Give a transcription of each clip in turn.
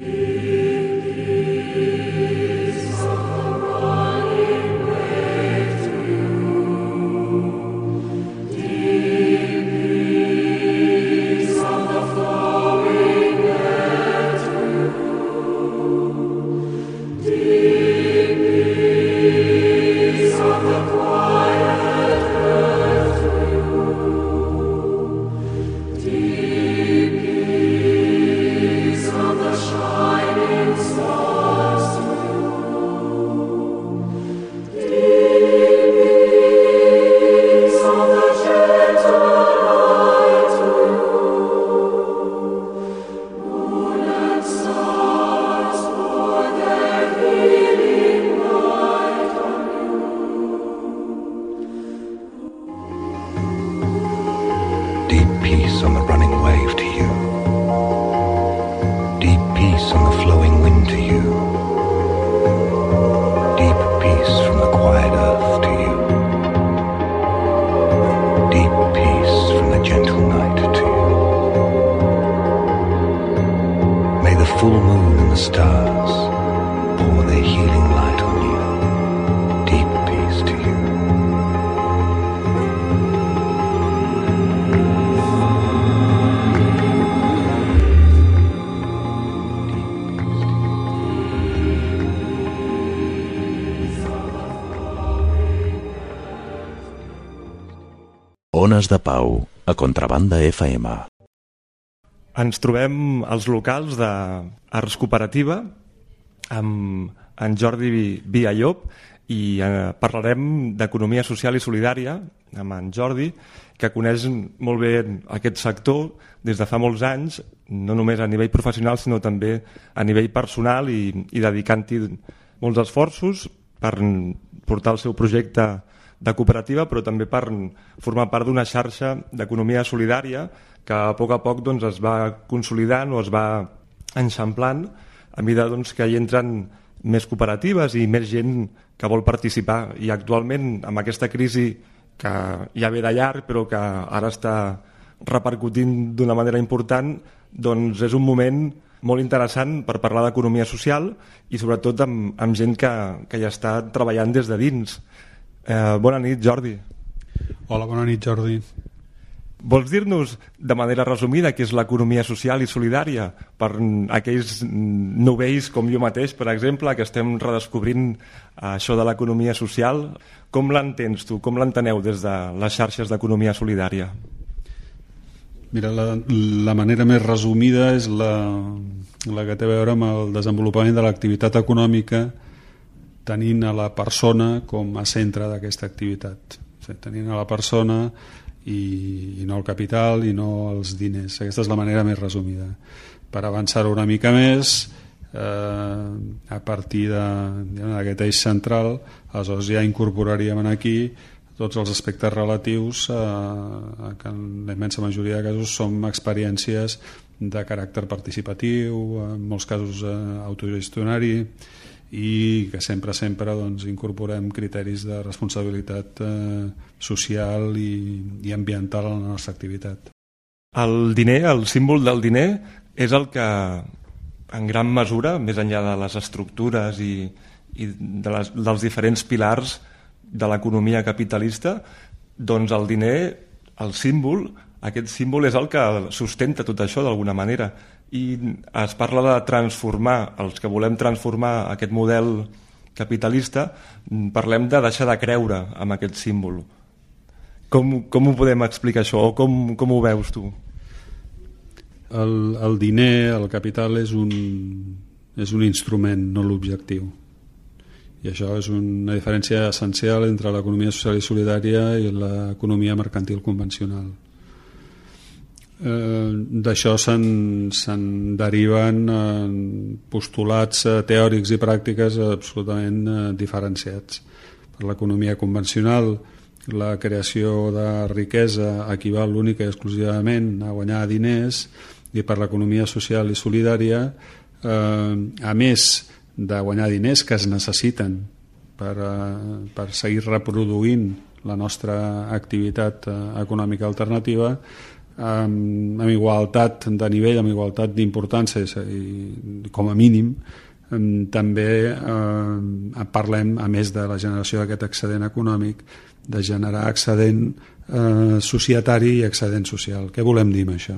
Música Ones de Pau, a Contrabanda FM. Ens trobem als locals d'Arts Cooperativa amb en Jordi Viallop i eh, parlarem d'economia social i solidària amb en Jordi, que coneix molt bé aquest sector des de fa molts anys, no només a nivell professional, sinó també a nivell personal i, i dedicant-hi molts esforços per portar el seu projecte de cooperativa, però també per formar part d'una xarxa d'economia solidària que a poc a poc doncs, es va consolidant o es va enxamplant a mesura doncs, que hi entren més cooperatives i més gent que vol participar. I actualment, amb aquesta crisi que ja ve de llarg, però que ara està repercutint d'una manera important, doncs és un moment molt interessant per parlar d'economia social i sobretot amb, amb gent que, que ja està treballant des de dins. Eh, bona nit, Jordi. Hola, bona nit, Jordi. Vols dir-nos de manera resumida què és l'economia social i solidària per aquells novells com jo mateix, per exemple, que estem redescobrint això de l'economia social? Com l'entens tu? Com l'enteneu des de les xarxes d'economia solidària? Mira, la, la manera més resumida és la, la que té a veure amb el desenvolupament de l'activitat econòmica tenint a la persona com a centre d'aquesta activitat. Tenint a la persona i, i no el capital i no els diners. Aquesta és la manera més resumida. Per avançar-ho una mica més, eh, a partir d'aquest eix central, aleshores ja incorporaríem aquí tots els aspectes relatius a, a que en la immensa majoria de casos són experiències de caràcter participatiu, en molts casos eh, autogestionari i que sempre sempre doncs, incorporem criteris de responsabilitat eh, social i, i ambiental a la nostra activitat. El diner, el símbol del diner, és el que en gran mesura, més enllà de les estructures i, i de les, dels diferents pilars de l'economia capitalista, doncs el diner, el símbol, aquest símbol és el que sustenta tot això d'alguna manera. I es parla de transformar, els que volem transformar aquest model capitalista, parlem de deixar de creure en aquest símbol. Com, com ho podem explicar això o com, com ho veus tu? El, el diner, el capital és un, és un instrument, no l'objectiu i això és una diferència essencial entre l'economia social i solidària i l'economia mercantil convencional d'això se'n deriven eh, postulats eh, teòrics i pràctiques absolutament eh, diferenciats per l'economia convencional. La creació de riquesa equival única i exclusivament a guanyar diners i per l'economia social i solidària eh, a més de guanyar diners que es necessiten per, per seguir reproduint la nostra activitat econòmica alternativa amb, amb igualtat de nivell, amb igualtat d'importància com a mínim també eh, parlem, a més de la generació d'aquest excedent econòmic, de generar excedent eh, societari i excedent social. Què volem dir amb això?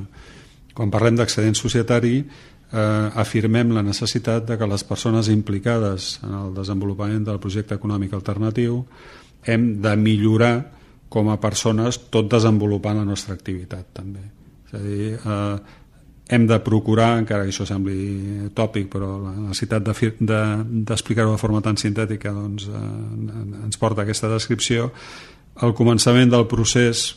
Quan parlem d'excedent societari, eh, afirmem la necessitat de que les persones implicades en el desenvolupament del projecte econòmic alternatiu hem de millorar com a persones tot desenvolupant la nostra activitat també. És a dir, eh, hem de procurar, encara que això sembli tòpic, però la necessitat d'explicar-ho de, de forma tan sintètica doncs, eh, ens porta a aquesta descripció. El començament del procés,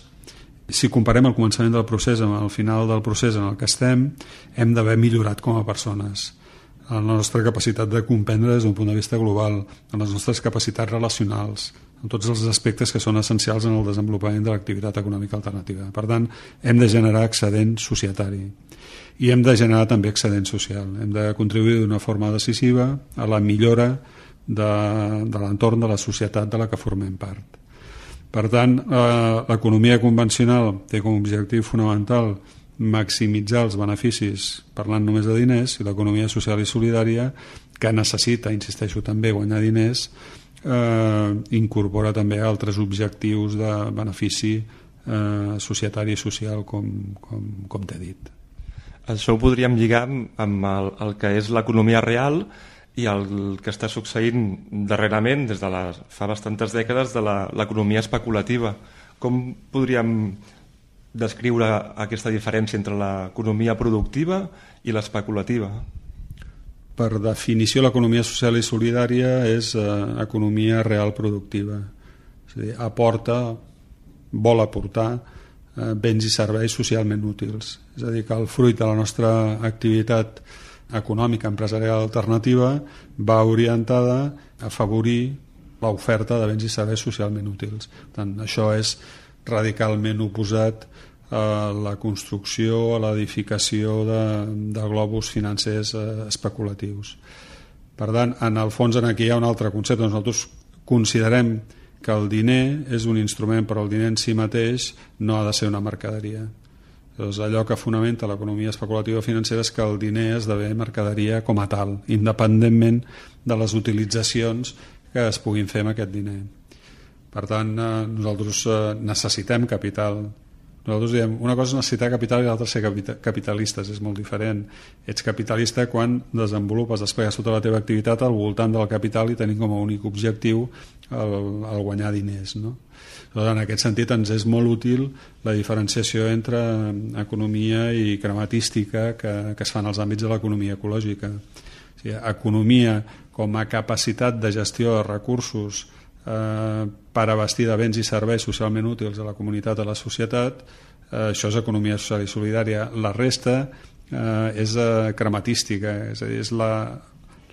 si comparem el començament del procés amb el final del procés en el que estem, hem d'haver millorat com a persones la nostra capacitat de comprendre des d'un punt de vista global, les nostres capacitats relacionals, en tots els aspectes que són essencials en el desenvolupament de l'activitat econòmica alternativa. Per tant, hem de generar excedent societari i hem de generar també excedent social. Hem de contribuir d'una forma decisiva a la millora de, de l'entorn de la societat de la que formem part. Per tant, eh, l'economia convencional té com a objectiu fonamental maximitzar els beneficis parlant només de diners i l'economia social i solidària que necessita, insisteixo també, guanyar diners eh, incorpora també altres objectius de benefici eh, societari i social com, com, com t'he dit. Això ho podríem lligar amb el, el que és l'economia real i el que està succeint darrerament, des de la, fa bastantes dècades, de l'economia especulativa. Com podríem descriure aquesta diferència entre l'economia productiva i l'especulativa? Per definició, l'economia social i solidària és eh, economia real productiva. És a dir, aporta, vol aportar eh, béns i serveis socialment útils. És a dir, que el fruit de la nostra activitat econòmica empresarial alternativa va orientada a afavorir l'oferta de béns i serveis socialment útils. Per tant, això és radicalment oposat a la construcció, a l'edificació de, de globus financers eh, especulatius. Per tant, en el fons en aquí hi ha un altre concepte. Nosaltres considerem que el diner és un instrument, però el diner en si mateix no ha de ser una mercaderia. Doncs allò que fonamenta l'economia especulativa financera és que el diner esdevé mercaderia com a tal, independentment de les utilitzacions que es puguin fer amb aquest diner. Per tant, eh, nosaltres eh, necessitem capital nosaltres diem, una cosa és necessitar capital i l'altra ser capitalistes, és molt diferent. Ets capitalista quan desenvolupes, desplegues tota la teva activitat al voltant del capital i tenim com a únic objectiu el, el guanyar diners. No? Llavors, en aquest sentit ens és molt útil la diferenciació entre economia i crematística que, que es fan als àmbits de l'economia ecològica. O sigui, economia com a capacitat de gestió de recursos eh, per abastir de béns i serveis socialment útils a la comunitat, a la societat, eh, això és economia social i solidària. La resta eh, és eh, crematística, és a dir, és la,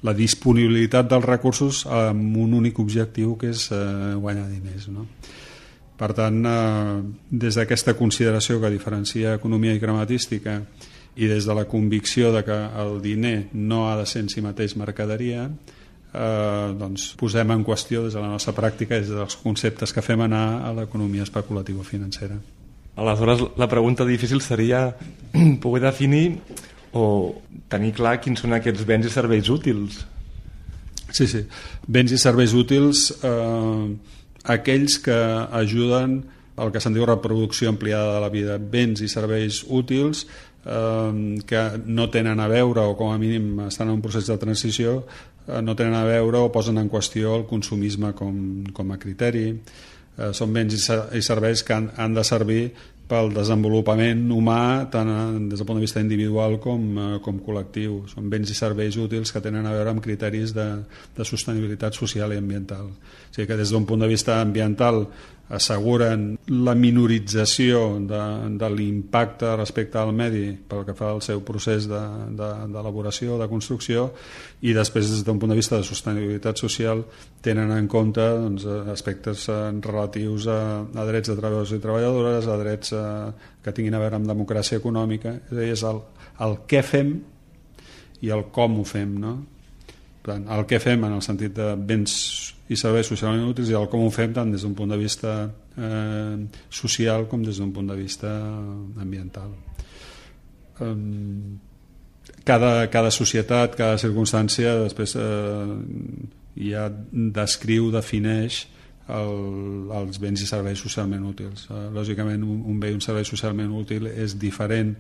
la disponibilitat dels recursos amb un únic objectiu que és eh, guanyar diners. No? Per tant, eh, des d'aquesta consideració que diferencia economia i crematística i des de la convicció de que el diner no ha de ser en si mateix mercaderia, eh, doncs posem en qüestió des de la nostra pràctica des dels conceptes que fem anar a l'economia especulativa financera. Aleshores, la pregunta difícil seria poder definir o tenir clar quins són aquests béns i serveis útils. Sí, sí. Béns i serveis útils, eh, aquells que ajuden el que se'n diu reproducció ampliada de la vida. Béns i serveis útils eh, que no tenen a veure o com a mínim estan en un procés de transició Eh, no tenen a veure o posen en qüestió el consumisme com, com a criteri. Eh, són béns i serveis que han, han de servir pel desenvolupament humà tant des del punt de vista individual com, eh, com col·lectiu. Són béns i serveis útils que tenen a veure amb criteris de, de sostenibilitat social i ambiental. O sigui que des d'un punt de vista ambiental asseguren la minorització de, de l'impacte respecte al medi pel que fa al seu procés d'elaboració, de, de, de construcció i després des d'un punt de vista de sostenibilitat social tenen en compte doncs, aspectes eh, relatius a, a drets de treballadors i treballadores, a drets a, eh, que tinguin a veure amb democràcia econòmica, és a dir, és el, el què fem i el com ho fem. No? Per tant, el què fem en el sentit de béns i serveis socialment útils i el com ho fem tant des d'un punt de vista eh, social com des d'un punt de vista ambiental. Eh, cada, cada societat, cada circumstància després eh, ja descriu, defineix el, els béns i serveis socialment útils. Eh, lògicament, un, un bé i un servei socialment útil és diferent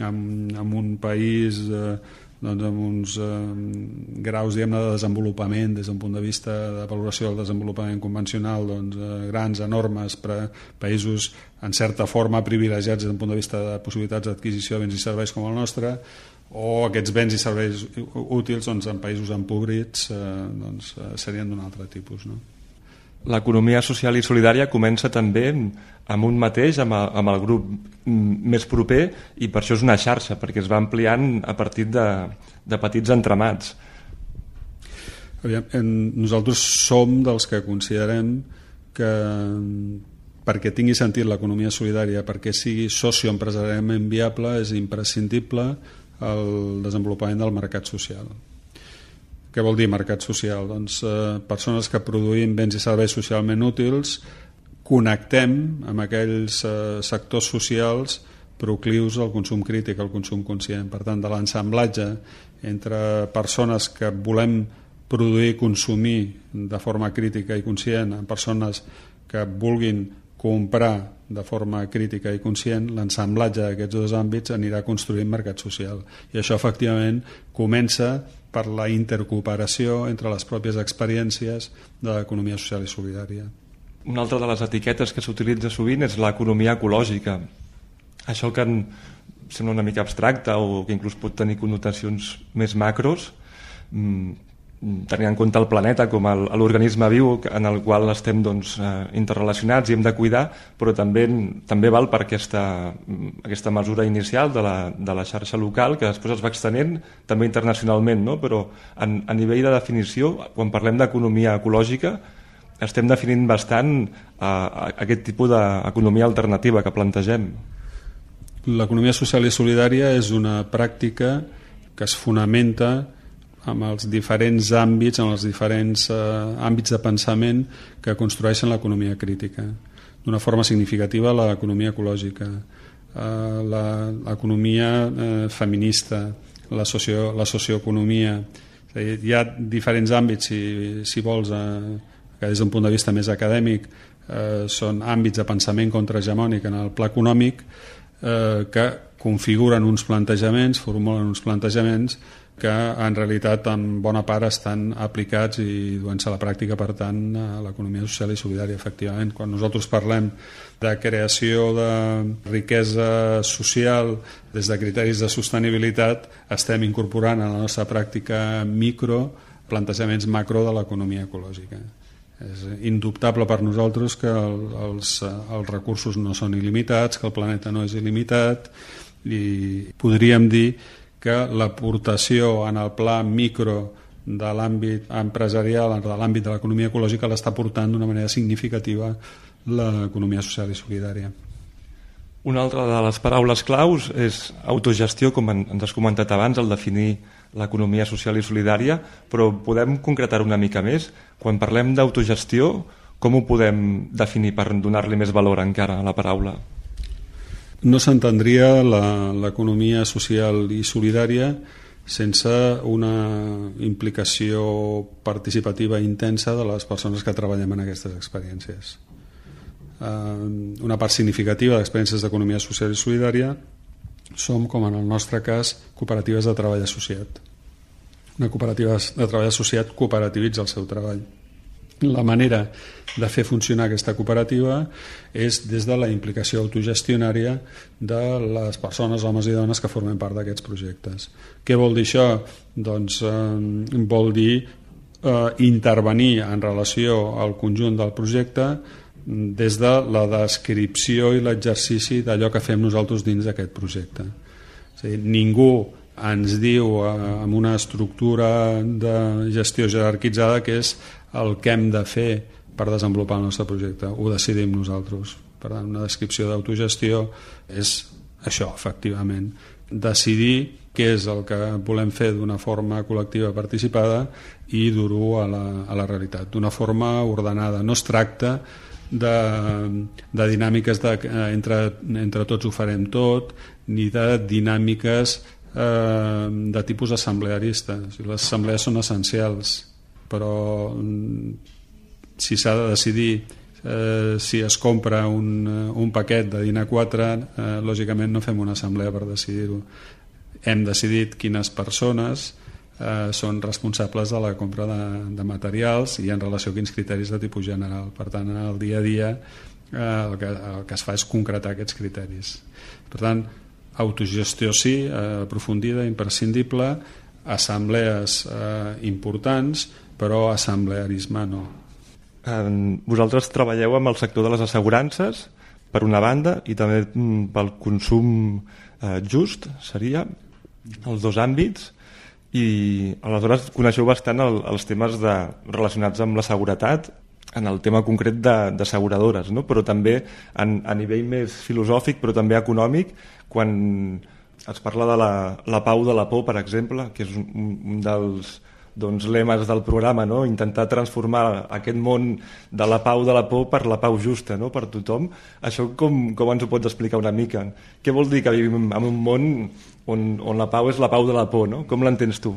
en, en un país eh, doncs amb uns eh, graus diguem de desenvolupament des d'un punt de vista de valoració del desenvolupament convencional doncs, eh, grans, enormes per països en certa forma privilegiats des d'un punt de vista de possibilitats d'adquisició de béns i serveis com el nostre o aquests béns i serveis útils doncs, en països empobrits eh, doncs, eh, serien d'un altre tipus no? L'economia social i solidària comença també amb un mateix, amb el, amb el grup més proper, i per això és una xarxa, perquè es va ampliant a partir de, de petits entramats. Aviam, nosaltres som dels que considerem que perquè tingui sentit l'economia solidària, perquè sigui socioempresarialment viable, és imprescindible el desenvolupament del mercat social. Què vol dir mercat social? Doncs eh, persones que produïm béns i serveis socialment útils connectem amb aquells eh, sectors socials proclius al consum crític, al consum conscient. Per tant, de l'ensamblatge entre persones que volem produir i consumir de forma crítica i conscient amb persones que vulguin comprar de forma crítica i conscient, l'ensamblatge d'aquests dos àmbits anirà construint mercat social. I això, efectivament, comença per la intercooperació entre les pròpies experiències de l'economia social i solidària. Una altra de les etiquetes que s'utilitza sovint és l'economia ecològica. Això que sembla una mica abstracte o que inclús pot tenir connotacions més macros, mm, tenint en compte el planeta com l'organisme viu en el qual estem doncs, eh, interrelacionats i hem de cuidar, però també, també val per aquesta, aquesta mesura inicial de la, de la xarxa local que després es va extenent també internacionalment, no? però en, a nivell de definició, quan parlem d'economia ecològica, estem definint bastant eh, aquest tipus d'economia alternativa que plantegem. L'economia social i solidària és una pràctica que es fonamenta amb els diferents àmbits, amb els diferents eh, àmbits de pensament que construeixen l'economia crítica. D'una forma significativa l'economia ecològica, eh, l'economia eh, feminista, la, socio, la socioeconomia. Dir, hi ha diferents àmbits, si, si vols, eh, que des d'un punt de vista més acadèmic eh, són àmbits de pensament contrahegemònic en el pla econòmic eh, que configuren uns plantejaments, formulen uns plantejaments que en realitat en bona part estan aplicats i duent-se a la pràctica, per tant, a l'economia social i solidària, efectivament. Quan nosaltres parlem de creació de riquesa social des de criteris de sostenibilitat, estem incorporant a la nostra pràctica micro plantejaments macro de l'economia ecològica. És indubtable per nosaltres que els, els recursos no són il·limitats, que el planeta no és il·limitat i podríem dir que l'aportació en el pla micro de l'àmbit empresarial, de l'àmbit de l'economia ecològica, l'està portant d'una manera significativa l'economia social i solidària. Una altra de les paraules claus és autogestió, com ens has comentat abans, el definir l'economia social i solidària, però podem concretar una mica més? Quan parlem d'autogestió, com ho podem definir per donar-li més valor encara a la paraula? No s'entendria l'economia social i solidària sense una implicació participativa intensa de les persones que treballem en aquestes experiències. Eh, una part significativa d'experiències d'economia social i solidària som, com en el nostre cas, cooperatives de treball associat. Una cooperativa de treball associat cooperativitza el seu treball la manera de fer funcionar aquesta cooperativa és des de la implicació autogestionària de les persones, homes i dones que formen part d'aquests projectes. Què vol dir això? Doncs eh, vol dir eh, intervenir en relació al conjunt del projecte des de la descripció i l'exercici d'allò que fem nosaltres dins d'aquest projecte. És a dir, ningú ens diu eh, amb una estructura de gestió jerarquitzada que és el que hem de fer per desenvolupar el nostre projecte. Ho decidim nosaltres. Per tant, una descripció d'autogestió és això, efectivament. Decidir què és el que volem fer d'una forma col·lectiva participada i dur-ho a, la, a la realitat, d'una forma ordenada. No es tracta de, de dinàmiques de, eh, entre, entre tots ho farem tot, ni de dinàmiques eh, de tipus assemblearista. Les assemblees són essencials, però mm, si s'ha de decidir eh, si es compra un, un paquet de dinar 4 eh, lògicament no fem una assemblea per decidir-ho. Hem decidit quines persones eh, són responsables de la compra de, de materials i en relació a quins criteris de tipus general. Per tant el dia a dia eh, el, que, el que es fa és concretar aquests criteris. Per tant autogestió sí, eh, aprofundida, imprescindible assemblees eh, importants però assemblearisme no vosaltres treballeu amb el sector de les assegurances, per una banda, i també mm, pel consum eh, just, seria, els dos àmbits, i aleshores coneixeu bastant el, els temes de, relacionats amb la seguretat, en el tema concret d'asseguradores, no? però també en, a nivell més filosòfic, però també econòmic, quan es parla de la, la pau de la por, per exemple, que és un, un dels doncs, lemes del programa, no? intentar transformar aquest món de la pau de la por per la pau justa no? per tothom. Això com, com ens ho pots explicar una mica? Què vol dir que vivim en un món on, on la pau és la pau de la por? No? Com l'entens tu?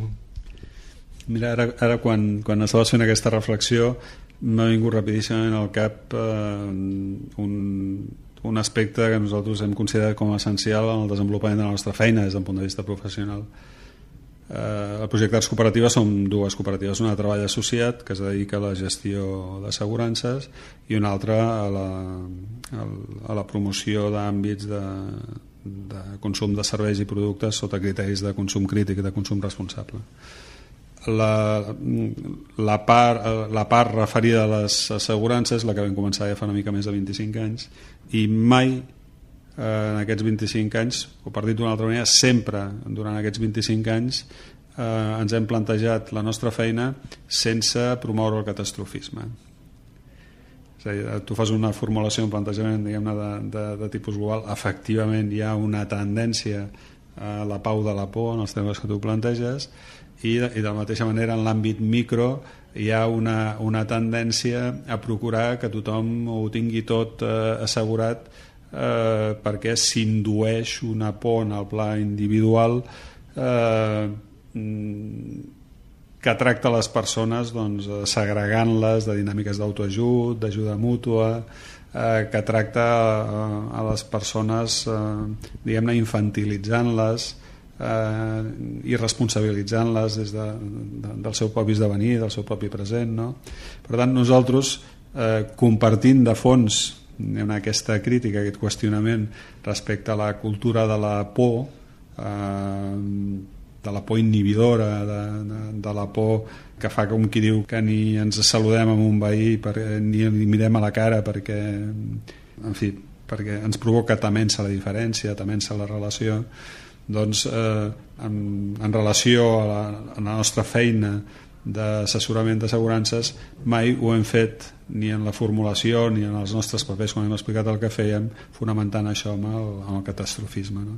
Mira, ara, ara quan, quan estaves fent aquesta reflexió m'ha vingut rapidíssimament al cap eh, un, un aspecte que nosaltres hem considerat com essencial en el desenvolupament de la nostra feina des del punt de vista professional Eh, el projecte Arts Cooperativa són dues cooperatives, una de treball associat que es dedica a la gestió d'assegurances i una altra a la, a la promoció d'àmbits de, de consum de serveis i productes sota criteris de consum crític i de consum responsable. La, la, part, la part referida a les assegurances, la que vam començar ja fa una mica més de 25 anys, i mai eh, en aquests 25 anys, o per dir d'una altra manera, sempre durant aquests 25 anys eh, ens hem plantejat la nostra feina sense promoure el catastrofisme. És a dir, tu fas una formulació, un plantejament diguem de, de, de tipus global, efectivament hi ha una tendència a la pau de la por en els temes que tu planteges i de, i de la mateixa manera en l'àmbit micro hi ha una, una tendència a procurar que tothom ho tingui tot eh, assegurat eh, perquè s'indueix una por en el pla individual eh, que tracta les persones doncs, segregant-les de dinàmiques d'autoajut, d'ajuda mútua, eh, que tracta eh, a les persones eh, diguem-ne infantilitzant-les eh, i responsabilitzant-les des de, de, del seu propi esdevenir, del seu propi present. No? Per tant, nosaltres, eh, compartint de fons ha aquesta crítica, aquest qüestionament respecte a la cultura de la por eh, de la por inhibidora de, de, de la por que fa com qui diu que ni ens saludem amb un veí per, ni li mirem a la cara perquè en fi, perquè ens provoca temença la diferència, temença la relació doncs eh, en, en relació a la, a la nostra feina d'assessorament d'assegurances mai ho hem fet ni en la formulació ni en els nostres papers quan hem explicat el que fèiem fonamentant això amb el, amb el catastrofisme no?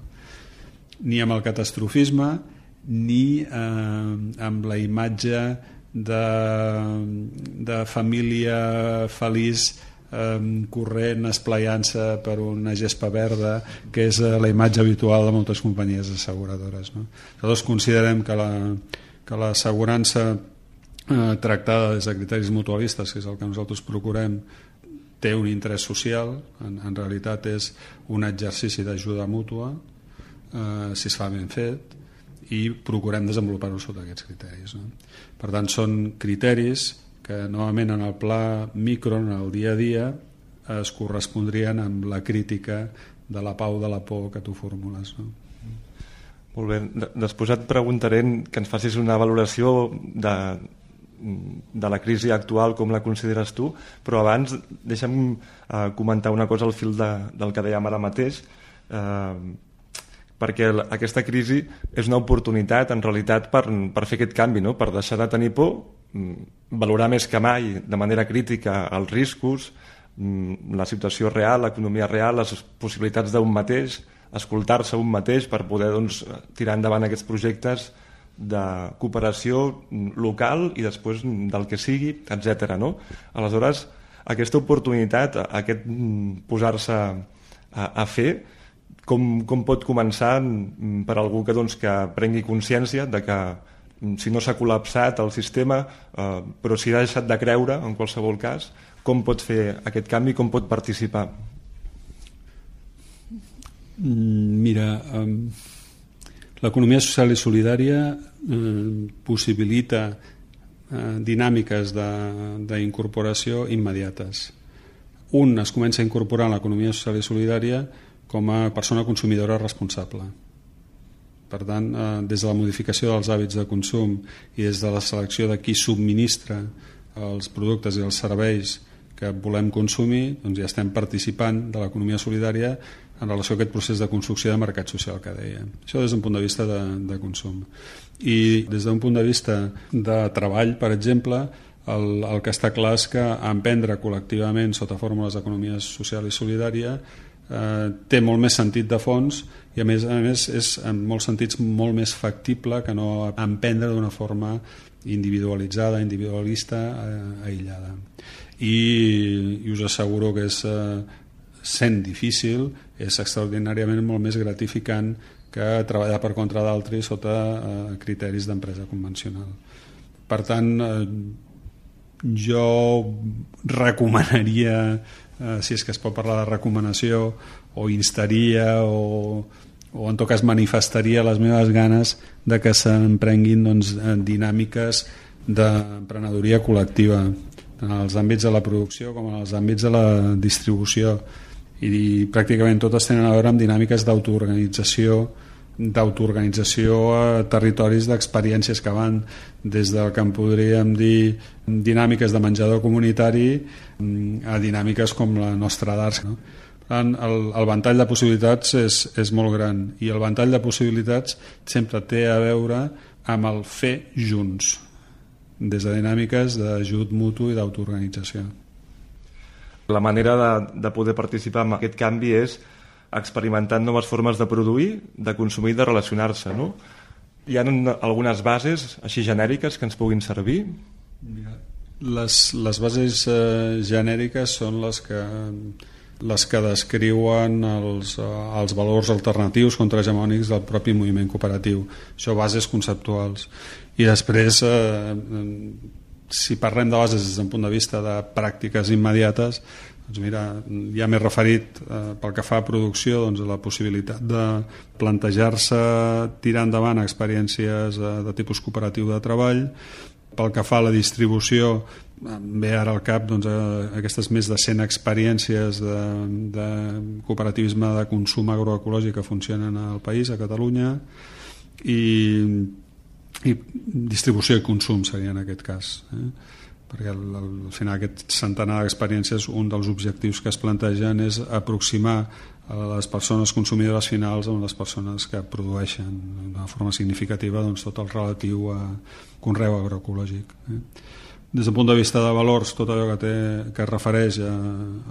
ni amb el catastrofisme ni eh, amb la imatge de, de família feliç eh, corrent, esplaiant-se per una gespa verda que és eh, la imatge habitual de moltes companyies asseguradores no? nosaltres considerem que la que l'assegurança eh, tractada des de criteris mutualistes, que és el que nosaltres procurem, té un interès social, en, en realitat és un exercici d'ajuda mútua, eh, si es fa ben fet, i procurem desenvolupar-ho sota aquests criteris. No? Per tant, són criteris que novament en el pla micro, en el dia a dia, es correspondrien amb la crítica de la pau de la por que tu formules. No? Molt bé. Després et preguntaré que ens facis una valoració de, de la crisi actual, com la consideres tu, però abans deixa'm eh, comentar una cosa al fil de, del que dèiem ara mateix, eh, perquè aquesta crisi és una oportunitat en realitat per, per fer aquest canvi, no? per deixar de tenir por, mm, valorar més que mai de manera crítica els riscos, mm, la situació real, l'economia real, les possibilitats d'un mateix, escoltar-se un mateix per poder doncs, tirar endavant aquests projectes de cooperació local i després del que sigui, etc. No? Aleshores, aquesta oportunitat, aquest posar-se a, a fer, com, com pot començar per algú que, doncs, que prengui consciència de que si no s'ha col·lapsat el sistema, eh, però si ha deixat de creure, en qualsevol cas, com pot fer aquest canvi, com pot participar? Mm, mira, l'economia social i solidària eh, possibilita eh, dinàmiques d'incorporació immediates. Un es comença a incorporar en l'economia social i solidària com a persona consumidora responsable per tant, eh, des de la modificació dels hàbits de consum i des de la selecció de qui subministra els productes i els serveis que volem consumir, doncs ja estem participant de l'economia solidària en relació a aquest procés de construcció de mercat social que deia. Això des d'un punt de vista de, de consum. I des d'un punt de vista de treball, per exemple, el, el que està clar és que emprendre col·lectivament sota fórmules d'economia social i solidària eh, té molt més sentit de fons i a més a més és en molts sentits molt més factible que no emprendre d'una forma individualitzada, individualista, eh, aïllada. I, I us asseguro que és eh, sent difícil, és extraordinàriament molt més gratificant que treballar per contra d'altres sota eh, criteris d'empresa convencional. Per tant, eh, jo recomanaria si és que es pot parlar de recomanació o instaria o, o en tot cas manifestaria les meves ganes de que s'emprenguin doncs, dinàmiques d'emprenedoria col·lectiva en els àmbits de la producció com en els àmbits de la distribució i, pràcticament totes tenen a veure amb dinàmiques d'autoorganització d'autoorganització a territoris d'experiències que van des del que en podríem dir dinàmiques de menjador comunitari mm, a dinàmiques com la nostra d'arts. No? el, el ventall de possibilitats és, és molt gran i el ventall de possibilitats sempre té a veure amb el fer junts des de dinàmiques d'ajut mutu i d'autoorganització. La manera de, de poder participar en aquest canvi és experimentant noves formes de produir, de consumir de relacionar-se, no? Hi ha algunes bases així genèriques que ens puguin servir? Les, les bases eh, genèriques són les que les que descriuen els, eh, els valors alternatius contrahegemònics del propi moviment cooperatiu. Això bases conceptuals. I després, eh, si parlem de bases des d'un punt de vista de pràctiques immediates, doncs mira, ja m'he referit eh, pel que fa a producció doncs, a la possibilitat de plantejar-se tirar endavant experiències eh, de tipus cooperatiu de treball, pel que fa a la distribució ve ara al cap doncs, eh, aquestes més de 100 experiències de, de cooperativisme de consum agroecològic que funcionen al país, a Catalunya i, i distribució i consum seria en aquest cas eh? perquè al, al final aquest centenar d'experiències un dels objectius que es plantegen és aproximar a les persones consumidores finals amb les persones que produeixen d'una forma significativa doncs, tot el relatiu a conreu agroecològic eh? Des del punt de vista de valors, tot allò que, té, que es refereix a,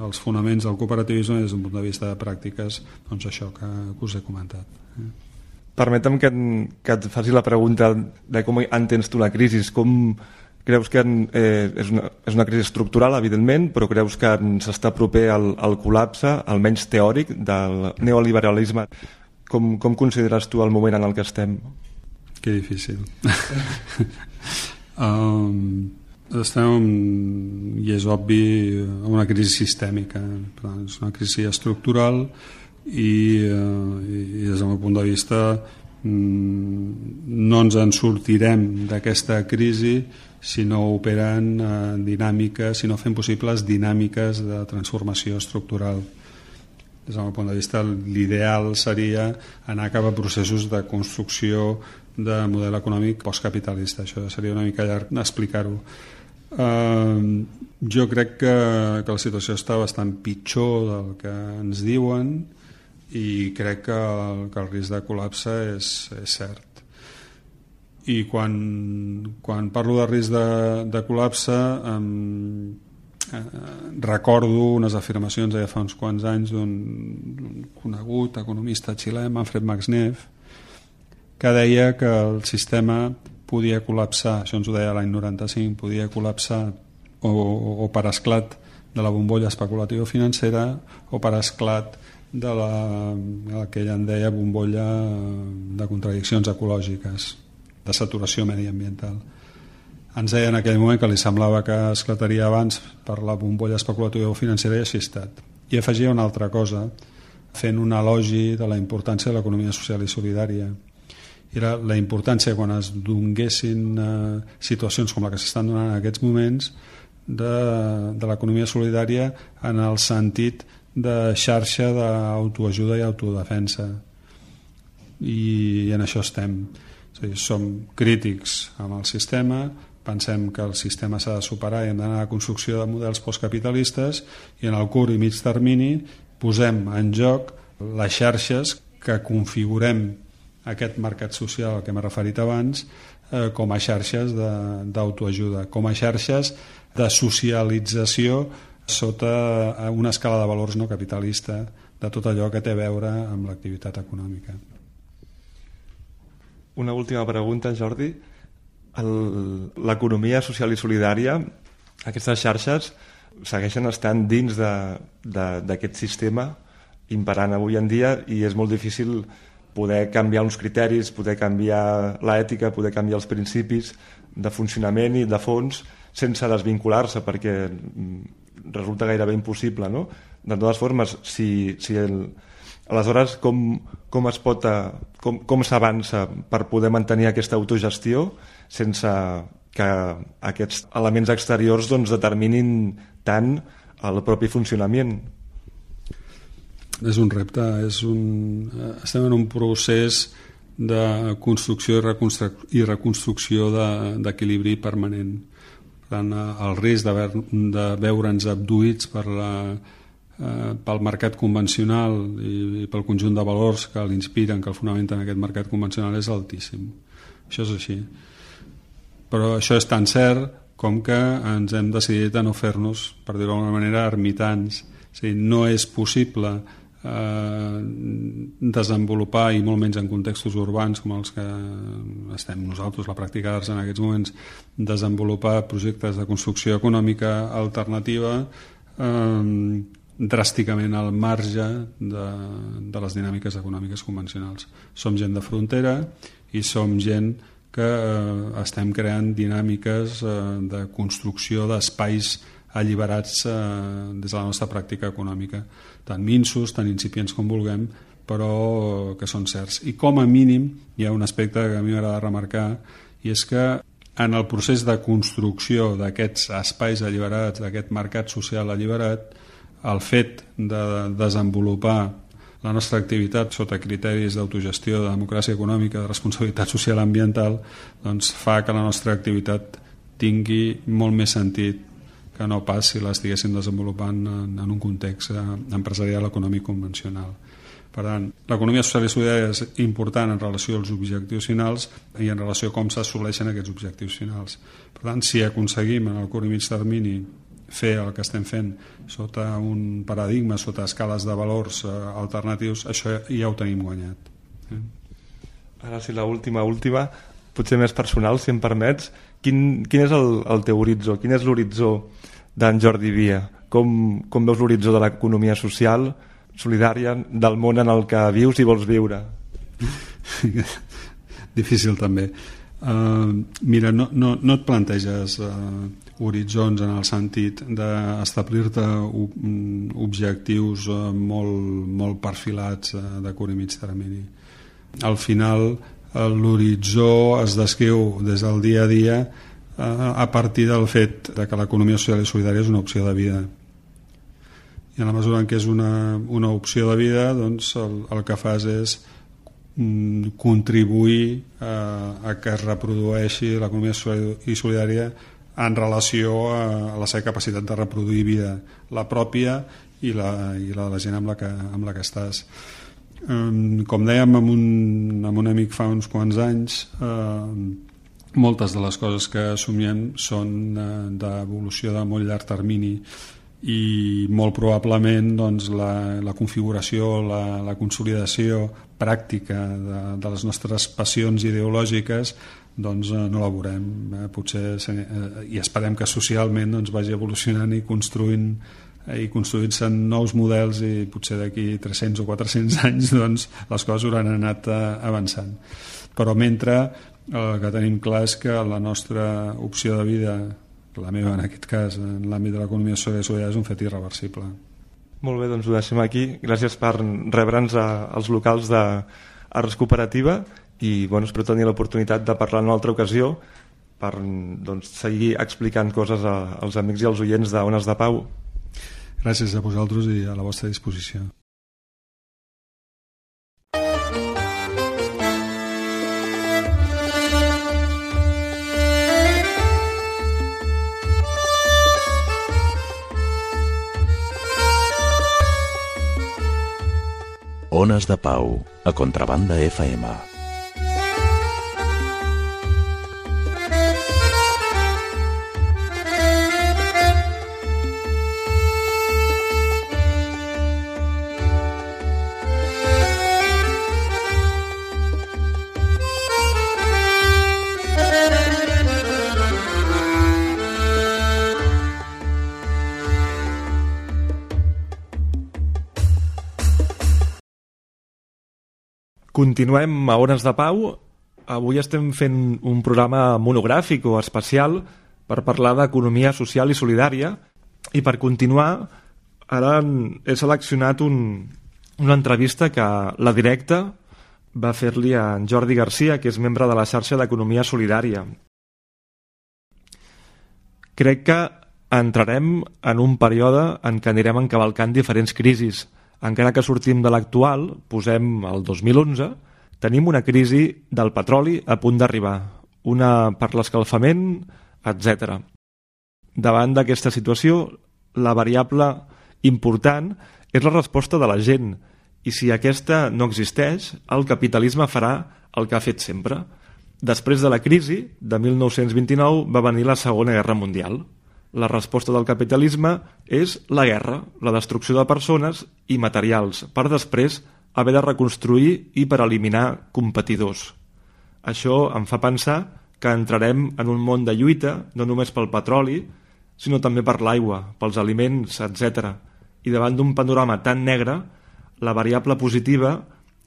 als fonaments del cooperativisme, des del punt de vista de pràctiques, doncs això que, que us he comentat. Eh? Permetem que, que et faci la pregunta de com entens tu la crisi. Com creus que eh, és, una, és una crisi estructural, evidentment, però creus que s'està proper al, al col·lapse, almenys teòric, del neoliberalisme? Com, com consideres tu el moment en el que estem? Que difícil. um, estem, i és obvi, en una crisi sistèmica. Per tant, és una crisi estructural i, eh, i des del meu punt de vista mm, no ens en sortirem d'aquesta crisi si no operen eh, dinàmiques, si no fem possibles dinàmiques de transformació estructural. Des del meu punt de vista, l'ideal seria anar cap a processos de construcció de model econòmic postcapitalista. Això seria una mica llarg explicar-ho Uh, jo crec que, que la situació està bastant pitjor del que ens diuen i crec que el, que el risc de col·lapse és, és cert. I quan, quan parlo de risc de, de col·lapse um, eh, recordo unes afirmacions ja fa uns quants anys d'un conegut economista xilè, Manfred Max Neff, que deia que el sistema podia col·lapsar, això ens ho deia l'any 95, podia col·lapsar o, o per esclat de la bombolla especulativa financera o per esclat de la, el que ella en deia bombolla de contradiccions ecològiques, de saturació mediambiental ens deia en aquell moment que li semblava que esclataria abans per la bombolla especulativa financera i així ha estat. I afegia una altra cosa, fent un elogi de la importància de l'economia social i solidària. Era la importància quan es donguessin eh, situacions com la que s'estan donant en aquests moments de, de l'economia solidària en el sentit de xarxa d'autoajuda i autodefensa. I, i en això estem. És dir, som crítics amb el sistema, pensem que el sistema s'ha de superar i hem d'anar a la construcció de models postcapitalistes i en el curt i mig termini posem en joc les xarxes que configurem aquest mercat social al que m'he referit abans eh, com a xarxes d'autoajuda, com a xarxes de socialització sota eh, una escala de valors no capitalista de tot allò que té a veure amb l'activitat econòmica. Una última pregunta, Jordi l'economia social i solidària, aquestes xarxes segueixen estant dins d'aquest sistema imperant avui en dia i és molt difícil poder canviar uns criteris, poder canviar l'ètica, poder canviar els principis de funcionament i de fons sense desvincular-se perquè mm, resulta gairebé impossible, no? De totes formes, si, si el, aleshores com, com es pot eh, com, com s'avança per poder mantenir aquesta autogestió sense que aquests elements exteriors doncs, determinin tant el propi funcionament. És un repte, és un... estem en un procés de construcció i, reconstru... i reconstrucció d'equilibri de, permanent. Per tant, el risc de, de veure'ns abduïts per la, eh, pel mercat convencional i, i pel conjunt de valors que l'inspiren, que el fonamenten aquest mercat convencional és altíssim. Això és així però això és tan cert com que ens hem decidit a no fer-nos, per dir-ho d'alguna manera, ermitans. O sigui, no és possible eh, desenvolupar, i molt menys en contextos urbans com els que estem nosaltres, la pràctica d'arts en aquests moments, desenvolupar projectes de construcció econòmica alternativa eh, dràsticament al marge de, de les dinàmiques econòmiques convencionals. Som gent de frontera i som gent que eh, estem creant dinàmiques eh, de construcció d'espais alliberats eh, des de la nostra pràctica econòmica, tan minsos, tan incipients com vulguem, però que són certs. I com a mínim hi ha un aspecte que a mi m'agrada remarcar i és que en el procés de construcció d'aquests espais alliberats, d'aquest mercat social alliberat, el fet de desenvolupar la nostra activitat sota criteris d'autogestió, de democràcia econòmica, de responsabilitat social ambiental, doncs fa que la nostra activitat tingui molt més sentit que no pas si l'estiguéssim desenvolupant en, en un context eh, empresarial econòmic convencional. Per tant, l'economia social i solidària és important en relació als objectius finals i en relació a com s'assoleixen aquests objectius finals. Per tant, si aconseguim en el curt i mig termini fer el que estem fent sota un paradigma, sota escales de valors eh, alternatius, això ja ho tenim guanyat. Eh? Ara sí, l'última, última, potser més personal, si em permets, quin, quin és el, el teu horitzó? Quin és l'horitzó d'en Jordi Via? Com, com veus l'horitzó de l'economia social, solidària, del món en el que vius i vols viure? Difícil també. Uh, mira, no, no, no et planteges uh, horitzons en el sentit d'establir-te objectius uh, molt, molt perfilats uh, de curt i mig termini. Al final, l'horitzó es descriu des del dia a dia uh, a partir del fet de que l'economia social i solidària és una opció de vida. I en la mesura en què és una, una opció de vida, doncs el, el que fas és Mm, contribuir a, a que es reprodueixi l'economia i solidària en relació a, a la seva capacitat de reproduir vida, la pròpia i la, i la de la gent amb la que, amb la que estàs. Um, com dèiem amb un, amb un amic fa uns quants anys, uh, moltes de les coses que assumiem són eh, d'evolució de molt llarg termini i molt probablement doncs, la, la configuració, la, la consolidació pràctica de, de les nostres passions ideològiques doncs eh, no la veurem. Eh, potser eh, i esperem que socialment doncs, vagi evolucionant i construint eh, i construint-se nous models i potser d'aquí 300 o 400 anys doncs, les coses hauran anat eh, avançant però mentre el que tenim clar és que la nostra opció de vida la meva en aquest cas, en l'àmbit de l'economia social és un fet irreversible. Molt bé, doncs ho deixem aquí. Gràcies per rebre'ns als locals de Arts Cooperativa i bueno, espero tenir l'oportunitat de parlar en una altra ocasió per doncs, seguir explicant coses als amics i als oients d'Ones de Pau. Gràcies a vosaltres i a la vostra disposició. Ones de Pau, a Contrabanda FM. Continuem a Hores de Pau. Avui estem fent un programa monogràfic o especial per parlar d'economia social i solidària i per continuar ara he seleccionat un, una entrevista que la directa va fer-li a en Jordi Garcia, que és membre de la xarxa d'Economia Solidària. Crec que entrarem en un període en què anirem encavalcant diferents crisis – encara que sortim de l'actual, posem el 2011, tenim una crisi del petroli a punt d'arribar, una per l'escalfament, etc. Davant d'aquesta situació, la variable important és la resposta de la gent, i si aquesta no existeix, el capitalisme farà el que ha fet sempre. Després de la crisi de 1929 va venir la Segona Guerra Mundial. La resposta del capitalisme és la guerra, la destrucció de persones i materials, per després haver de reconstruir i per eliminar competidors. Això em fa pensar que entrarem en un món de lluita no només pel petroli, sinó també per l'aigua, pels aliments, etc. I davant d'un panorama tan negre, la variable positiva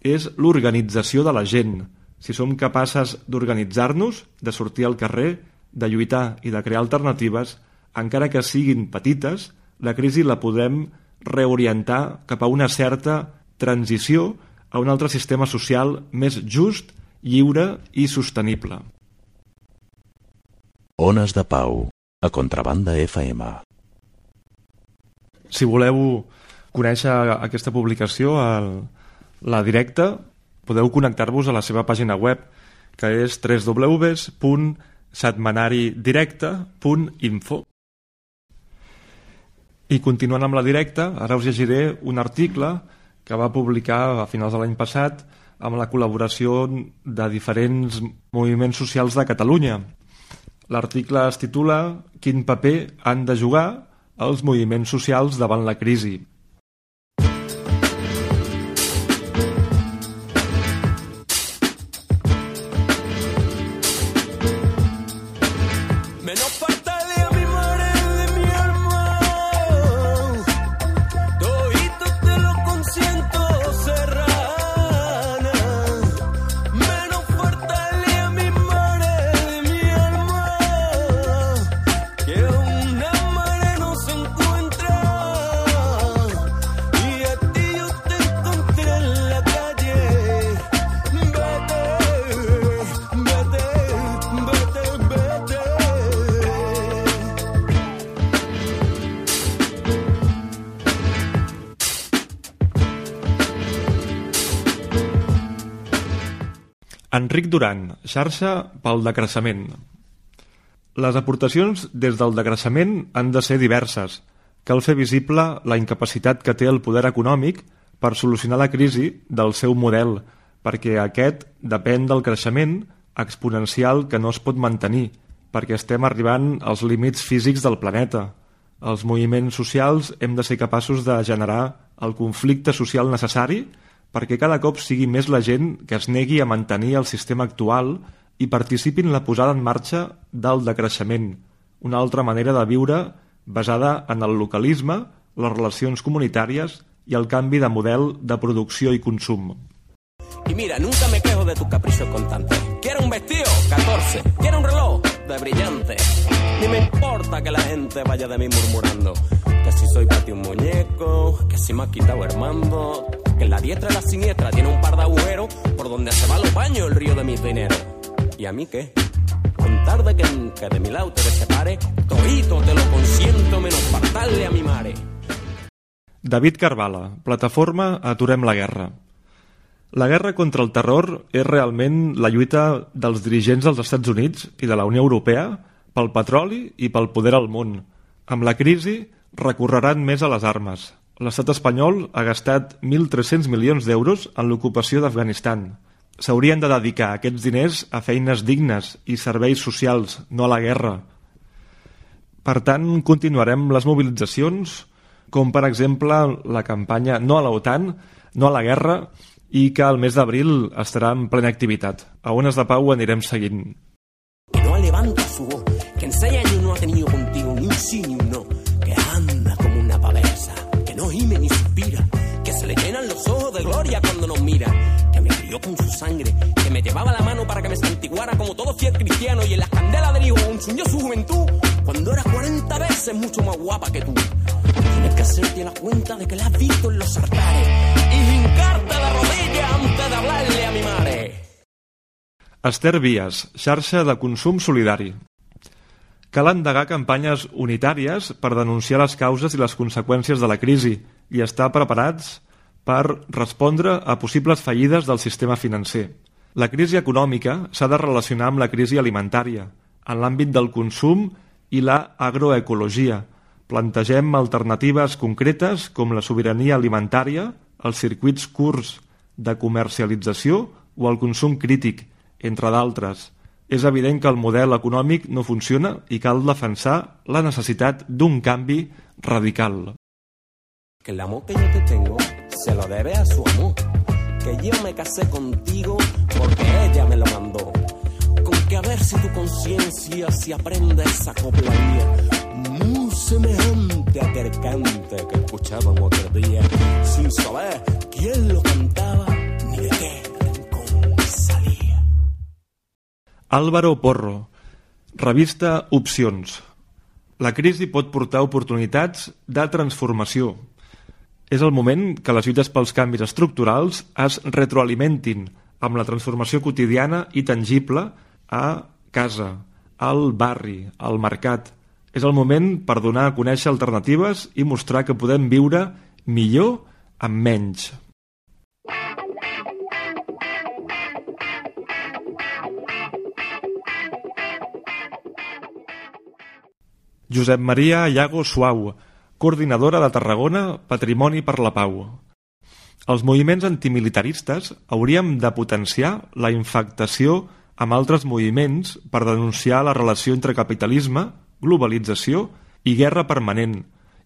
és l'organització de la gent. Si som capaces d'organitzar-nos, de sortir al carrer, de lluitar i de crear alternatives, encara que siguin petites, la crisi la podem reorientar cap a una certa transició a un altre sistema social més just, lliure i sostenible. Ones de Pau, a Contrabanda FM. Si voleu conèixer aquesta publicació, el, la directa, podeu connectar-vos a la seva pàgina web, que és www.setmanaridirecte.info. I continuant amb la directa, ara us llegiré un article que va publicar a finals de l'any passat amb la col·laboració de diferents moviments socials de Catalunya. L'article es titula Quin paper han de jugar els moviments socials davant la crisi? Enric Duran, xarxa pel decreixement. Les aportacions des del decreixement han de ser diverses. Cal fer visible la incapacitat que té el poder econòmic per solucionar la crisi del seu model, perquè aquest depèn del creixement exponencial que no es pot mantenir, perquè estem arribant als límits físics del planeta. Els moviments socials hem de ser capaços de generar el conflicte social necessari perquè cada cop sigui més la gent que es negui a mantenir el sistema actual i participi en la posada en marxa del decreixement, una altra manera de viure basada en el localisme, les relacions comunitàries i el canvi de model de producció i consum. Y mira, nunca me quejo de tu capricho constante. Quiero un vestido, 14. Quiero un reloj, de brillante. Ni me importa que la gente vaya de mí murmurando. Que si soy para ti un muñeco, que si me ha quitado Armando. Que en la diestra y la siniestra tiene un par de agujeros por donde se va los baños el río de mis dinero. ¿Y a mí qué? Con tarde que, que de mi lado te separe, todito te lo consiento menos faltarle a mi mare. David Carvala, plataforma Aturem la guerra. La guerra contra el terror és realment la lluita dels dirigents dels Estats Units i de la Unió Europea pel petroli i pel poder al món. Amb la crisi recorreran més a les armes. L'estat espanyol ha gastat 1.300 milions d'euros en l'ocupació d'Afganistan. S'haurien de dedicar aquests diners a feines dignes i serveis socials, no a la guerra. Per tant, continuarem les mobilitzacions, com per exemple la campanya No a l'OTAN, No a la guerra, i que al mes d'abril estarà en plena activitat. A Ones de Pau anirem seguint. No levanta su voz, mira, que me crió con su sangre, que me llevaba la mano para que me santiguara como todo fiel cristiano y en las candelas del hijo consumió su juventud cuando era 40 veces mucho más guapa que tú. Tienes que hacerte la cuenta de que la has visto en los altares y hincarte de rodillas antes de hablarle a mi madre. Esther Vies, xarxa de consum solidari. Cal endegar campanyes unitàries per denunciar les causes i les conseqüències de la crisi i estar preparats per respondre a possibles fallides del sistema financer. La crisi econòmica s'ha de relacionar amb la crisi alimentària, en l'àmbit del consum i la agroecologia. Plantegem alternatives concretes com la sobirania alimentària, els circuits curts de comercialització o el consum crític, entre d'altres. És evident que el model econòmic no funciona i cal defensar la necessitat d'un canvi radical. Que el amor que yo te tengo se lo debe a su amor. Que yo me casé contigo porque ella me lo mandó. Con que a ver si tu conciencia se aprende esa copla mía. Muy semejante a aquel cante que escuchábamos aquel día. Sin saber quién lo cantaba ni de qué rincón salía. Álvaro Porro, revista Opcions. La crisi pot portar oportunitats de transformació. És el moment que les lluites pels canvis estructurals es retroalimentin amb la transformació quotidiana i tangible a casa, al barri, al mercat. És el moment per donar a conèixer alternatives i mostrar que podem viure millor amb menys. Josep Maria Iago Suau, coordinadora de Tarragona Patrimoni per la Pau. Els moviments antimilitaristes hauríem de potenciar la infectació amb altres moviments per denunciar la relació entre capitalisme, globalització i guerra permanent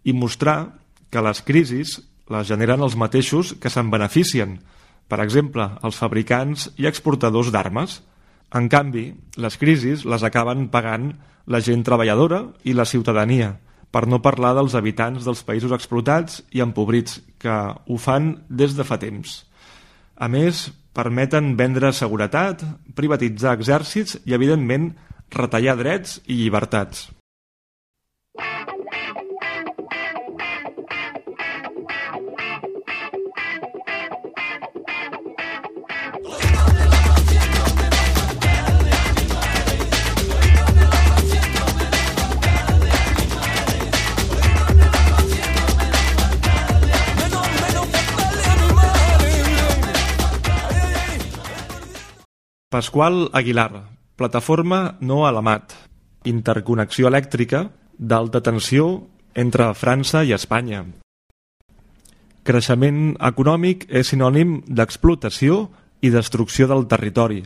i mostrar que les crisis les generen els mateixos que se'n beneficien, per exemple, els fabricants i exportadors d'armes. En canvi, les crisis les acaben pagant la gent treballadora i la ciutadania, per no parlar dels habitants dels països explotats i empobrits, que ho fan des de fa temps. A més, permeten vendre seguretat, privatitzar exèrcits i, evidentment, retallar drets i llibertats. Pasqual Aguilar, plataforma no alamat, interconnexió elèctrica d'alta tensió entre França i Espanya. Creixement econòmic és sinònim d'explotació i destrucció del territori.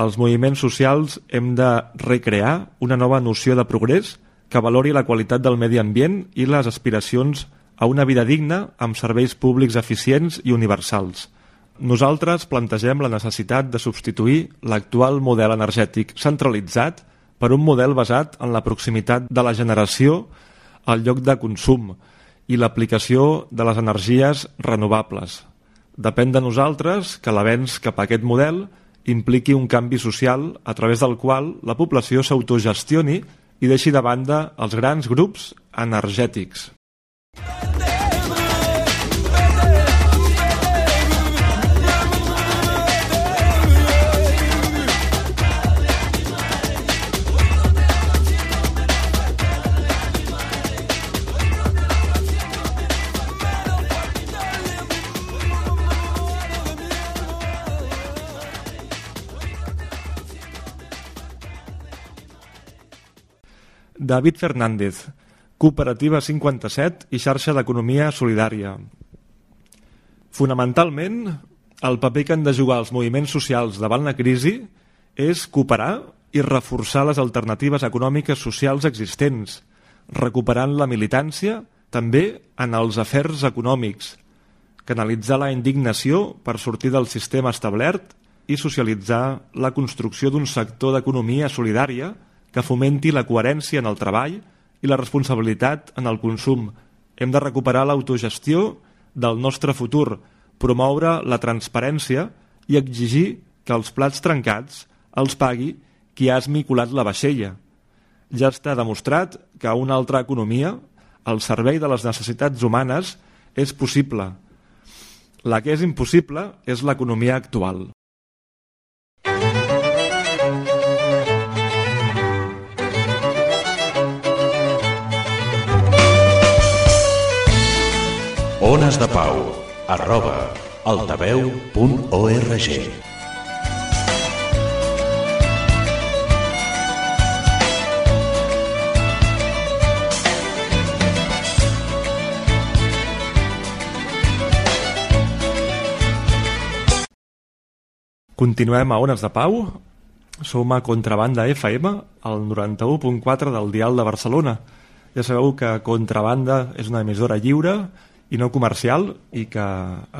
Els moviments socials hem de recrear una nova noció de progrés que valori la qualitat del medi ambient i les aspiracions a una vida digna amb serveis públics eficients i universals. Nosaltres plantegem la necessitat de substituir l'actual model energètic centralitzat per un model basat en la proximitat de la generació al lloc de consum i l'aplicació de les energies renovables. Depèn de nosaltres que l'avenç cap a aquest model impliqui un canvi social a través del qual la població s'autogestioni i deixi de banda els grans grups energètics. David Fernández, Cooperativa 57 i xarxa d'economia solidària. Fonamentalment, el paper que han de jugar els moviments socials davant la crisi és cooperar i reforçar les alternatives econòmiques socials existents, recuperant la militància també en els afers econòmics, canalitzar la indignació per sortir del sistema establert i socialitzar la construcció d'un sector d'economia solidària que fomenti la coherència en el treball i la responsabilitat en el consum. Hem de recuperar l'autogestió del nostre futur, promoure la transparència i exigir que els plats trencats els pagui qui ha esmiculat la vaixella. Ja està demostrat que una altra economia, al servei de les necessitats humanes, és possible. La que és impossible és l'economia actual. Ones de Pau, arroba altaveu.org. Continuem a Ones de Pau. Som a Contrabanda FM, al 91.4 del Dial de Barcelona. Ja sabeu que Contrabanda és una emissora lliure i no comercial i que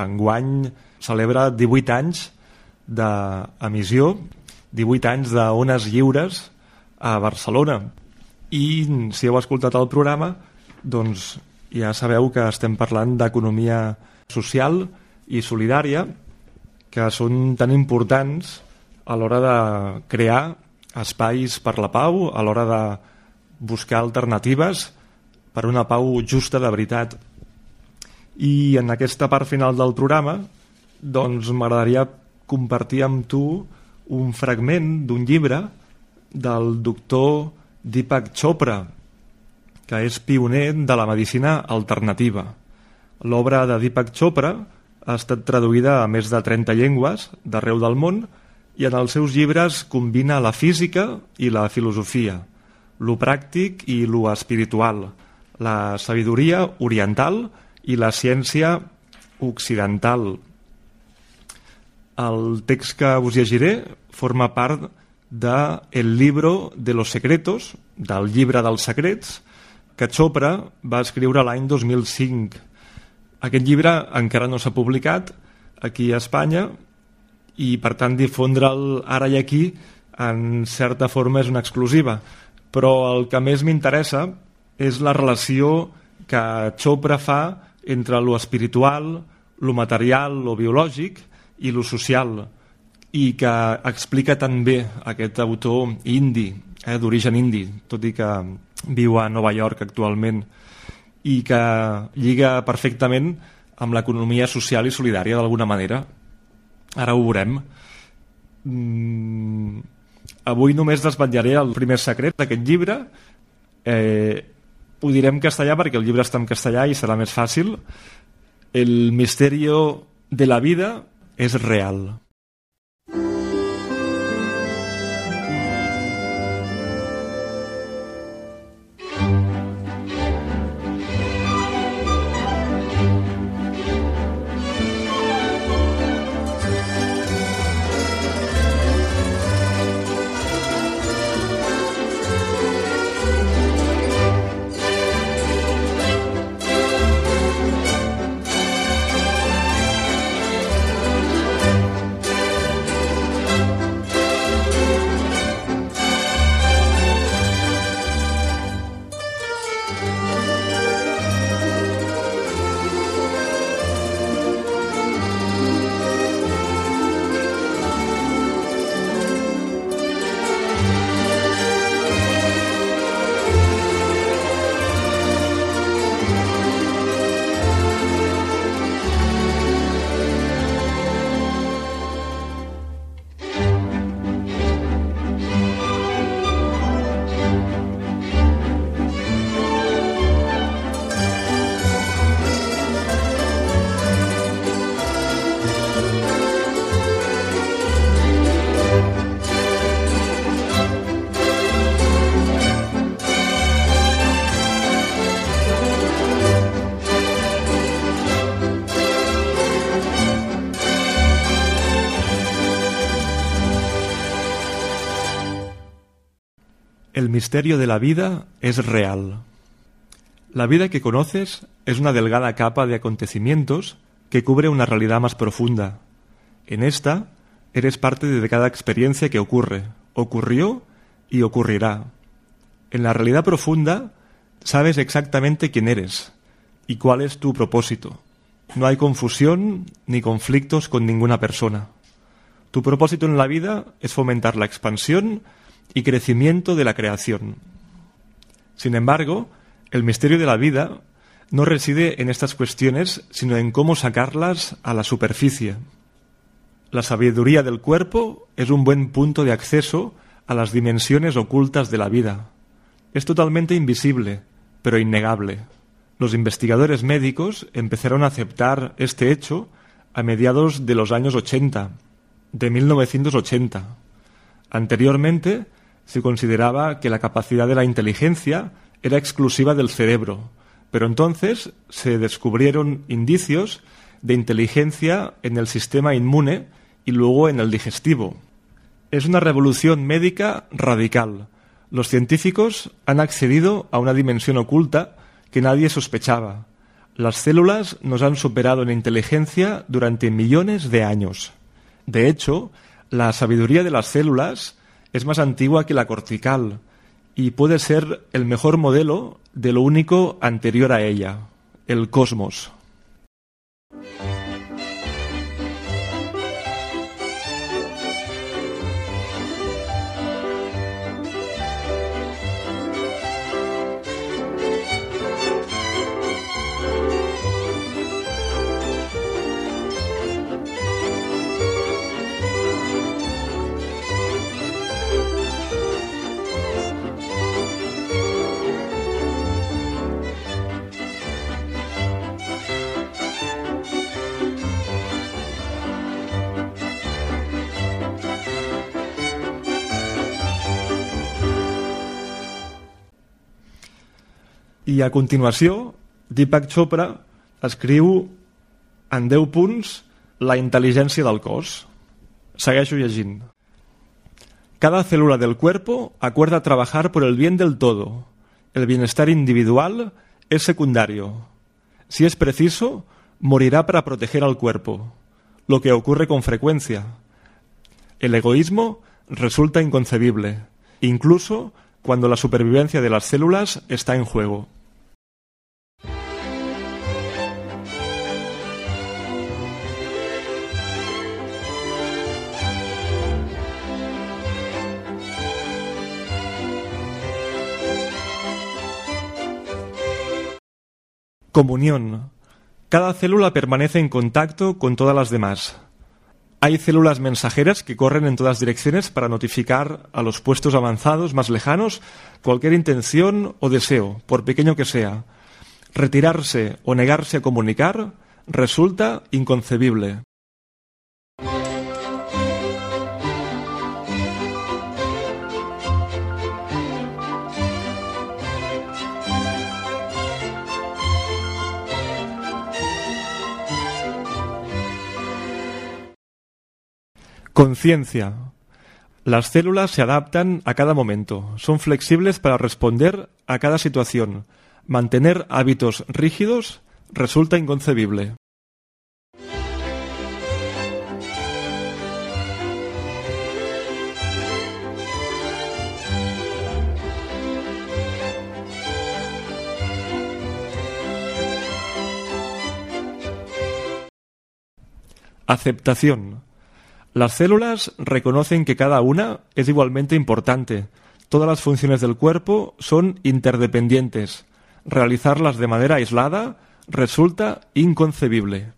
enguany celebra 18 anys d'emissió, 18 anys d'ones lliures a Barcelona. I si heu escoltat el programa, doncs ja sabeu que estem parlant d'economia social i solidària, que són tan importants a l'hora de crear espais per la pau, a l'hora de buscar alternatives per una pau justa de veritat. I en aquesta part final del programa doncs m'agradaria compartir amb tu un fragment d'un llibre del doctor Deepak Chopra, que és pioner de la medicina alternativa. L'obra de Deepak Chopra ha estat traduïda a més de 30 llengües d'arreu del món i en els seus llibres combina la física i la filosofia, lo pràctic i lo espiritual, la sabidoria oriental i la ciència occidental. El text que us llegiré forma part de El libro de los secretos, del llibre dels secrets, que Chopra va escriure l'any 2005. Aquest llibre encara no s'ha publicat aquí a Espanya i per tant difondre'l ara i aquí en certa forma és una exclusiva però el que més m'interessa és la relació que Chopra fa entre lo espiritual, lo material, lo biològic i lo social i que explica tan bé aquest autor indi, eh, d'origen indi, tot i que viu a Nova York actualment i que lliga perfectament amb l'economia social i solidària d'alguna manera. Ara ho veurem. Mm, avui només desvetllaré el primer secret d'aquest llibre. Eh, ho diré en castellà perquè el llibre està en castellà i serà més fàcil. El misterio de la vida és real. El misterio de la vida es real. La vida que conoces es una delgada capa de acontecimientos que cubre una realidad más profunda. En esta, eres parte de cada experiencia que ocurre, ocurrió y ocurrirá. En la realidad profunda, sabes exactamente quién eres y cuál es tu propósito. No hay confusión ni conflictos con ninguna persona. Tu propósito en la vida es fomentar la expansión y crecimiento de la creación. Sin embargo, el misterio de la vida no reside en estas cuestiones, sino en cómo sacarlas a la superficie. La sabiduría del cuerpo es un buen punto de acceso a las dimensiones ocultas de la vida. Es totalmente invisible, pero innegable. Los investigadores médicos empezaron a aceptar este hecho a mediados de los años 80, de 1980. Anteriormente se consideraba que la capacidad de la inteligencia era exclusiva del cerebro, pero entonces se descubrieron indicios de inteligencia en el sistema inmune y luego en el digestivo. Es una revolución médica radical. Los científicos han accedido a una dimensión oculta que nadie sospechaba. Las células nos han superado en inteligencia durante millones de años. De hecho, la sabiduría de las células es más antigua que la cortical y puede ser el mejor modelo de lo único anterior a ella, el cosmos. I a continuació, Deepak Chopra escriu en 10 punts la intel·ligència del cos. Segueixo. Cada célula del cuerpo acuerda trabajar por el bien del todo. El bienestar individual es secundario. Si es preciso, morirá para proteger al cuerpo, lo que ocurre con frecuencia. El egoísmo resulta inconcebible, incluso cuando la supervivencia de las células está en juego. Comunión. Cada célula permanece en contacto con todas las demás. Hay células mensajeras que corren en todas direcciones para notificar a los puestos avanzados más lejanos cualquier intención o deseo, por pequeño que sea. Retirarse o negarse a comunicar resulta inconcebible. Conciencia. Las células se adaptan a cada momento, son flexibles para responder a cada situación. Mantener hábitos rígidos resulta inconcebible. Aceptación. Las células reconocen que cada una es igualmente importante. Todas las funciones del cuerpo son interdependientes. Realizarlas de manera aislada resulta inconcebible.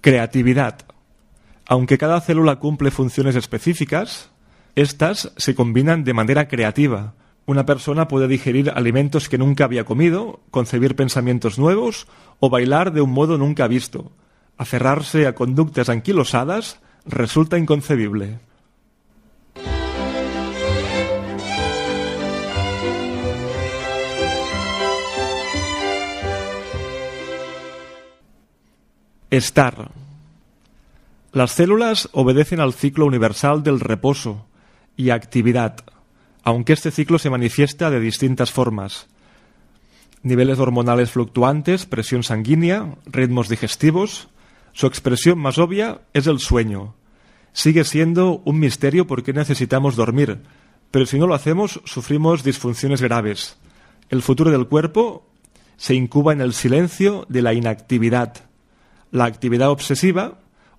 Creatividad. Aunque cada célula cumple funciones específicas, estas se combinan de manera creativa. Una persona puede digerir alimentos que nunca había comido, concebir pensamientos nuevos o bailar de un modo nunca visto. Aferrarse a conductas anquilosadas resulta inconcebible. Estar. Las células obedecen al ciclo universal del reposo y actividad, aunque este ciclo se manifiesta de distintas formas. Niveles hormonales fluctuantes, presión sanguínea, ritmos digestivos. Su expresión más obvia es el sueño. Sigue siendo un misterio por qué necesitamos dormir, pero si no lo hacemos sufrimos disfunciones graves. El futuro del cuerpo se incuba en el silencio de la inactividad. La actividad obsesiva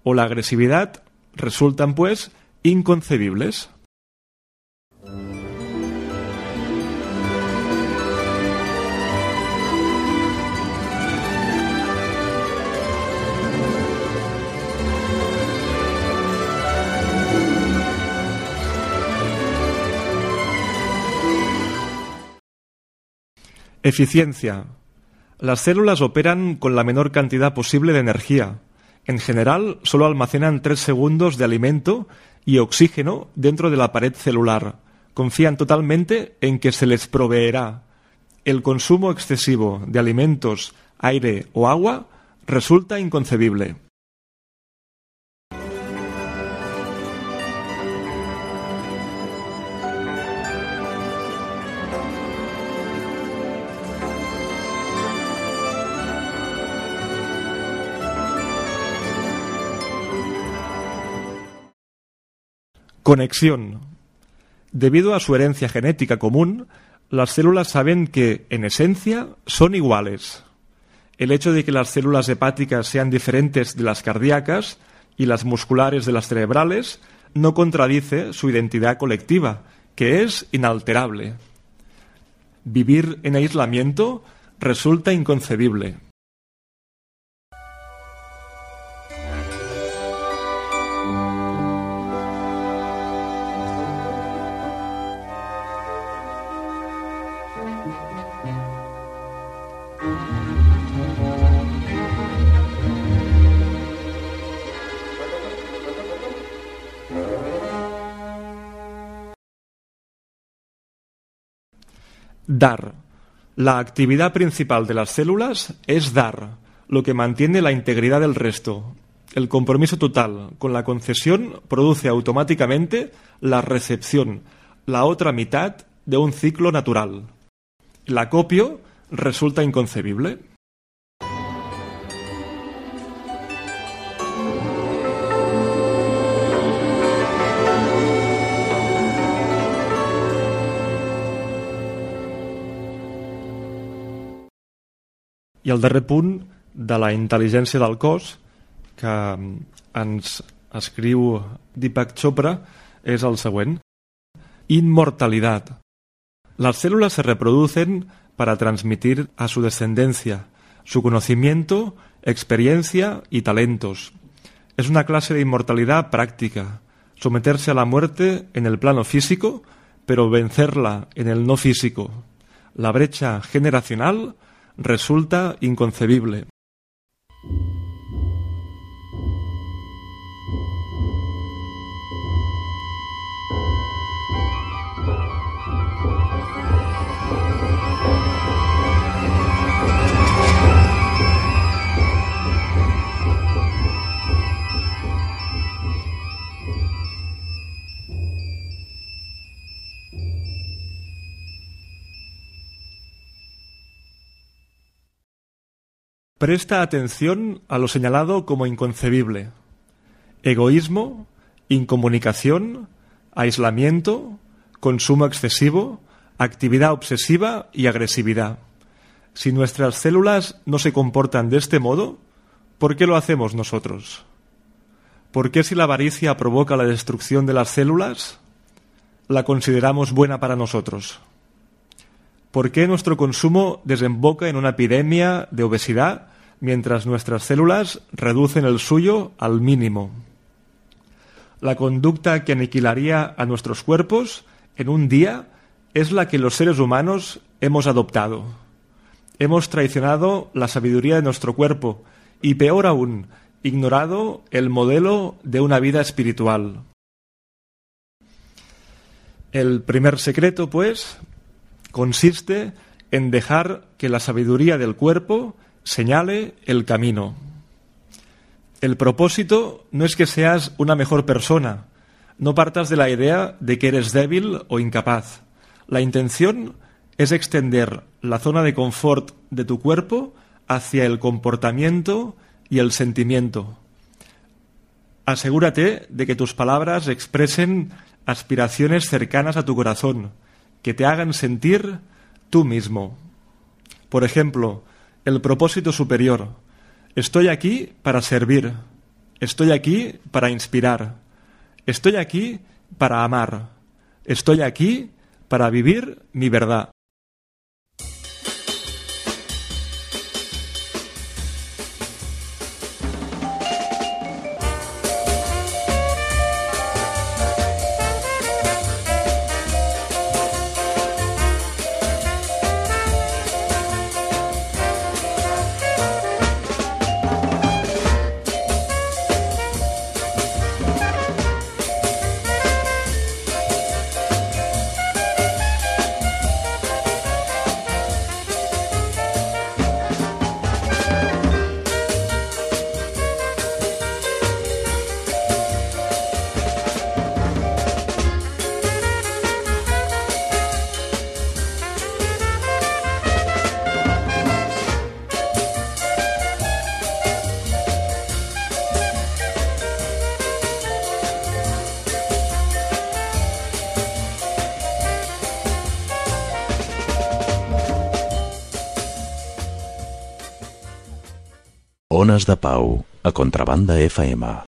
o la agresividad resultan, pues, inconcebibles. Eficiencia. Las células operan con la menor cantidad posible de energía. En general, solo almacenan tres segundos de alimento y oxígeno dentro de la pared celular. Confían totalmente en que se les proveerá. El consumo excesivo de alimentos, aire o agua resulta inconcebible. Conexión. Debido a su herencia genética común, las células saben que, en esencia, son iguales. El hecho de que las células hepáticas sean diferentes de las cardíacas y las musculares de las cerebrales no contradice su identidad colectiva, que es inalterable. Vivir en aislamiento resulta inconcebible. Dar. La actividad principal de las células es dar, lo que mantiene la integridad del resto. El compromiso total con la concesión produce automáticamente la recepción, la otra mitad de un ciclo natural. El acopio resulta inconcebible. I el darrer punt de la intel·ligència del cos que ens escriu Deepak Chopra es el següent. Inmortalidad. Las células se reproducen para transmitir a su descendencia su conocimiento, experiencia y talentos. Es una clase de inmortalidad práctica, someterse a la muerte en el plano físico, pero vencerla en el no físico. La brecha generacional resulta inconcebible. Presta atención a lo señalado como inconcebible. Egoísmo, incomunicación, aislamiento, consumo excesivo, actividad obsesiva y agresividad. Si nuestras células no se comportan de este modo, ¿por qué lo hacemos nosotros? ¿Por qué si la avaricia provoca la destrucción de las células, la consideramos buena para nosotros? ¿Por qué nuestro consumo desemboca en una epidemia de obesidad mientras nuestras células reducen el suyo al mínimo? La conducta que aniquilaría a nuestros cuerpos en un día es la que los seres humanos hemos adoptado. Hemos traicionado la sabiduría de nuestro cuerpo y, peor aún, ignorado el modelo de una vida espiritual. El primer secreto, pues, consiste en dejar que la sabiduría del cuerpo señale el camino. El propósito no es que seas una mejor persona. No partas de la idea de que eres débil o incapaz. La intención es extender la zona de confort de tu cuerpo hacia el comportamiento y el sentimiento. Asegúrate de que tus palabras expresen aspiraciones cercanas a tu corazón, que te hagan sentir tú mismo. Por ejemplo, el propósito superior. Estoy aquí para servir. Estoy aquí para inspirar. Estoy aquí para amar. Estoy aquí para vivir mi verdad. De Pau, a Contrabanda FM.